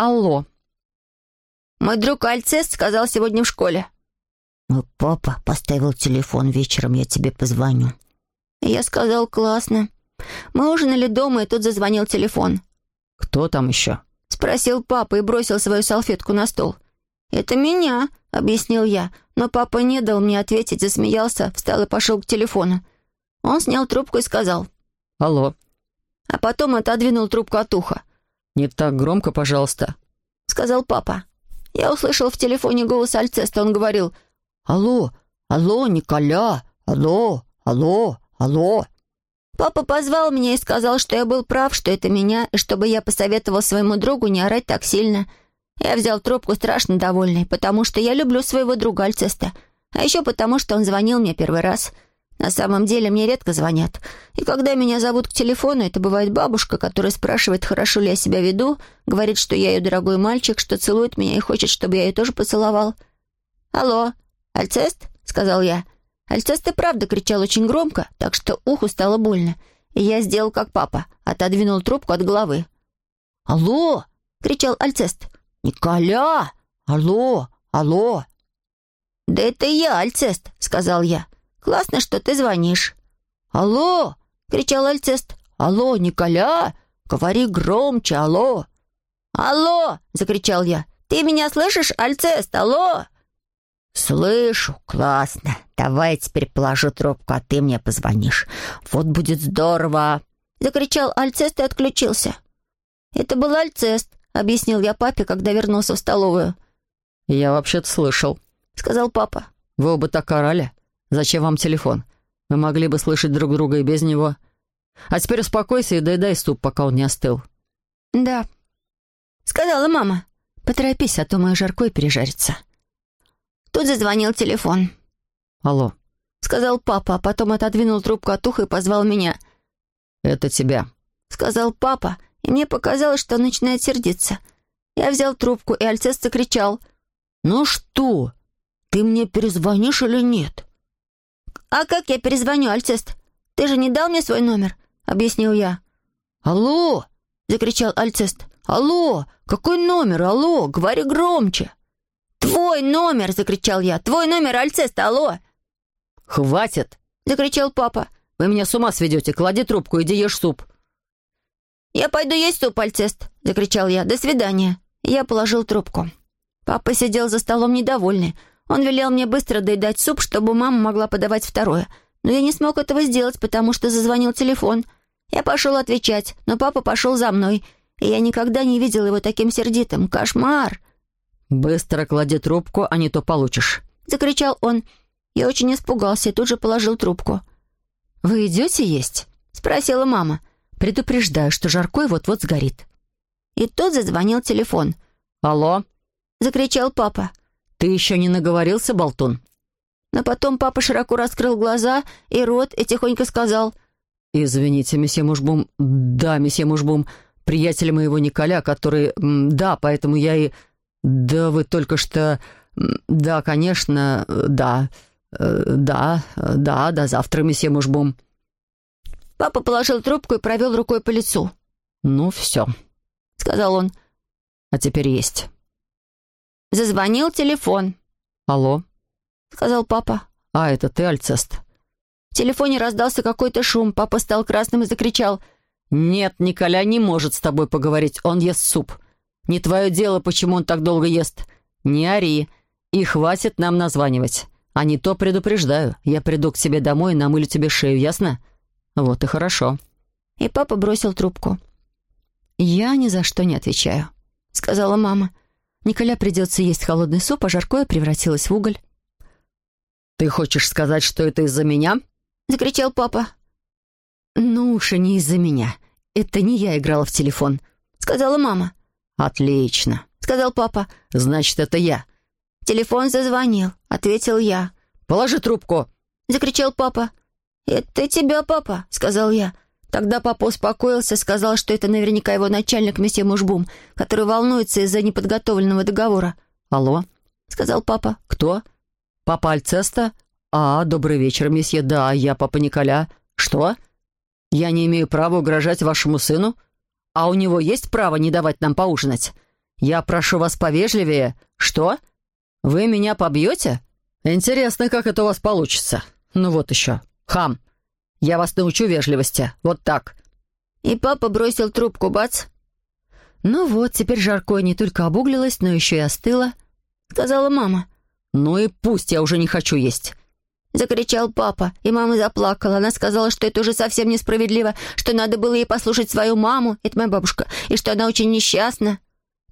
Алло. Мой друг Альцест сказал сегодня в школе. Мой папа поставил телефон, вечером я тебе позвоню. Я сказал, классно. Мы ужинали дома, и тут зазвонил телефон. Кто там еще? Спросил папа и бросил свою салфетку на стол. «Это меня», — объяснил я, но папа не дал мне ответить, засмеялся, встал и пошел к телефону. Он снял трубку и сказал. Алло. А потом отодвинул трубку от уха. «Не так громко, пожалуйста», — сказал папа. Я услышал в телефоне голос Альцеста. Он говорил «Алло, алло, Николя, алло, алло, алло». Папа позвал меня и сказал, что я был прав, что это меня, и чтобы я посоветовал своему другу не орать так сильно. Я взял трубку страшно довольный, потому что я люблю своего друга Альцеста, а еще потому, что он звонил мне первый раз — на самом деле мне редко звонят. И когда меня зовут к телефону, это бывает бабушка, которая спрашивает, хорошо ли я себя веду, говорит, что я ее дорогой мальчик, что целует меня и хочет, чтобы я ее тоже поцеловал. «Алло, Альцест?» — сказал я. Альцест и правда кричал очень громко, так что уху стало больно. И я сделал как папа, отодвинул трубку от головы. «Алло!» — кричал Альцест. «Николя! Алло! Алло!» «Да это я, Альцест!» — сказал я. Классно, что ты звонишь». «Алло!» — кричал Альцест. «Алло, Николя! Говори громче, алло!» «Алло!» — закричал я. «Ты меня слышишь, Альцест? Алло!» «Слышу, классно. Давай теперь положу трубку, а ты мне позвонишь. Вот будет здорово!» Закричал Альцест и отключился. «Это был Альцест», — объяснил я папе, когда вернулся в столовую. «Я вообще-то слышал», — сказал папа. «Вы оба так орали. Зачем вам телефон? Мы могли бы слышать друг друга и без него. А теперь успокойся и доедай суп, пока он не остыл». «Да», — сказала мама. «Поторопись, а то мое жаркое пережарится». Тут зазвонил телефон. «Алло», — сказал папа, а потом отодвинул трубку от уха и позвал меня. «Это тебя», — сказал папа, и мне показалось, что он начинает сердиться. Я взял трубку, и Альцест закричал. «Ну что, ты мне перезвонишь или нет?» «А как я перезвоню, Альцест? Ты же не дал мне свой номер?» — объяснил я. «Алло!» — закричал Альцест. «Алло! Какой номер? Алло! Говори громче!» «Твой номер!» — закричал я. «Твой номер, Альцест! Алло!» «Хватит!» — закричал папа. «Вы меня с ума сведете! Клади трубку, иди ешь суп!» «Я пойду есть суп, Альцест!» — закричал я. «До свидания!» Я положил трубку. Папа сидел за столом недовольный. Он велел мне быстро доедать суп, чтобы мама могла подавать второе. Но я не смог этого сделать, потому что зазвонил телефон. Я пошел отвечать, но папа пошел за мной, и я никогда не видел его таким сердитым. Кошмар!» «Быстро клади трубку, а не то получишь», — закричал он. Я очень испугался и тут же положил трубку. «Вы идете есть?» — спросила мама. «Предупреждаю, что жаркой вот-вот сгорит». И тут зазвонил телефон. «Алло?» — закричал папа. «Ты еще не наговорился, болтун?» Но потом папа широко раскрыл глаза и рот и тихонько сказал «Извините, месье Мушбум, да, месье Мушбум, приятель моего Николя, который... Да, поэтому я и... Да, вы только что... Да, конечно, да, э, да, да, до завтра, месье Мушбум». Папа положил трубку и провел рукой по лицу. «Ну, все», — сказал он. «А теперь есть». Зазвонил телефон. «Алло», — сказал папа. «А, это ты, Альцест?» В телефоне раздался какой-то шум. Папа стал красным и закричал. «Нет, Николя не может с тобой поговорить. Он ест суп. Не твое дело, почему он так долго ест. Не ори. И хватит нам названивать. А не то предупреждаю. Я приду к тебе домой и намылю тебе шею, ясно? Вот и хорошо». И папа бросил трубку. «Я ни за что не отвечаю», — сказала мама. Николя придется есть холодный суп, а жаркое превратилось в уголь. «Ты хочешь сказать, что это из-за меня?» — закричал папа. «Ну уж и не из-за меня. Это не я играла в телефон», — сказала мама. «Отлично», — сказал папа. «Значит, это я». «Телефон зазвонил», — ответил я. «Положи трубку», — закричал папа. «Это тебя, папа», — сказал я. Тогда папа успокоился, сказал, что это наверняка его начальник, месье Мушбум, который волнуется из-за неподготовленного договора. «Алло?» — сказал папа. «Кто?» «Папа Альцеста?» «А, добрый вечер, месье. Да, я папа Николя. Что? Я не имею права угрожать вашему сыну? А у него есть право не давать нам поужинать? Я прошу вас повежливее. Что? Вы меня побьете? Интересно, как это у вас получится. Ну вот еще. Хам. Я вас научу вежливости. Вот так. И папа бросил трубку, бац. Ну вот, теперь жаркое не только обуглилось, но еще и остыло, сказала мама. Ну и пусть, я уже не хочу есть. Закричал папа, и мама заплакала. Она сказала, что это уже совсем несправедливо, что надо было ей послушать свою маму, это моя бабушка, и что она очень несчастна.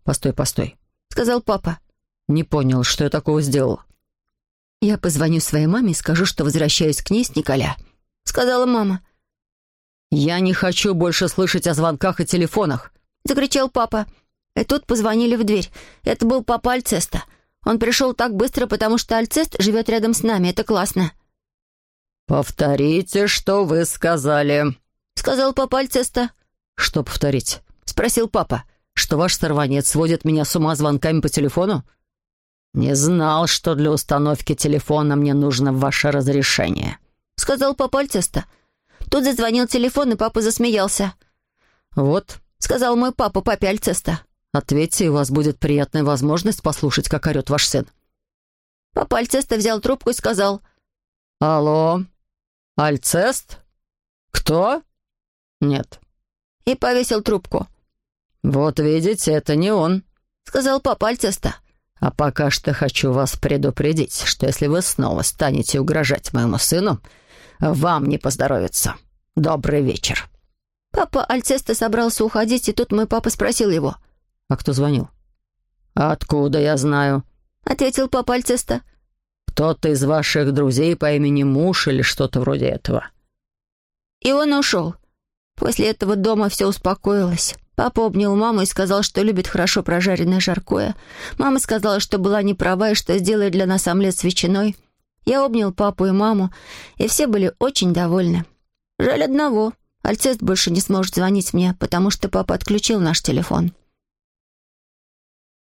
«Постой, постой», — сказал папа. «Не понял, что я такого сделал». «Я позвоню своей маме и скажу, что возвращаюсь к ней с Николя», — сказала мама. «Я не хочу больше слышать о звонках и телефонах», — закричал папа. И тут позвонили в дверь. Это был папа Альцеста. Он пришел так быстро, потому что Альцест живет рядом с нами. Это классно». «Повторите, что вы сказали», — сказал папа Альцеста. «Что повторить?» — спросил папа. «Что ваш сорванец сводит меня с ума звонками по телефону?» «Не знал, что для установки телефона мне нужно ваше разрешение», — сказал папа Альцеста. Тут зазвонил телефон, и папа засмеялся. «Вот», — сказал мой папа папе Альцеста. Ответьте, и у вас будет приятная возможность послушать, как орет ваш сын». Папа Альцеста взял трубку и сказал. «Алло? Альцест? Кто? Нет». И повесил трубку. «Вот видите, это не он», — сказал папа Альцеста. «А пока что хочу вас предупредить, что если вы снова станете угрожать моему сыну, вам не поздоровится. Добрый вечер». Папа Альцеста собрался уходить, и тут мой папа спросил его. «А кто звонил?» «Откуда я знаю?» — ответил папа Альцеста. «Кто-то из ваших друзей по имени Муж или что-то вроде этого». И он ушел. После этого дома все успокоилось. Папа обнял маму и сказал, что любит хорошо прожаренное жаркое. Мама сказала, что была не права и что сделает для нас омлет с ветчиной. Я обнял папу и маму, и все были очень довольны. Жаль одного. Альцест больше не сможет звонить мне, потому что папа отключил наш телефон.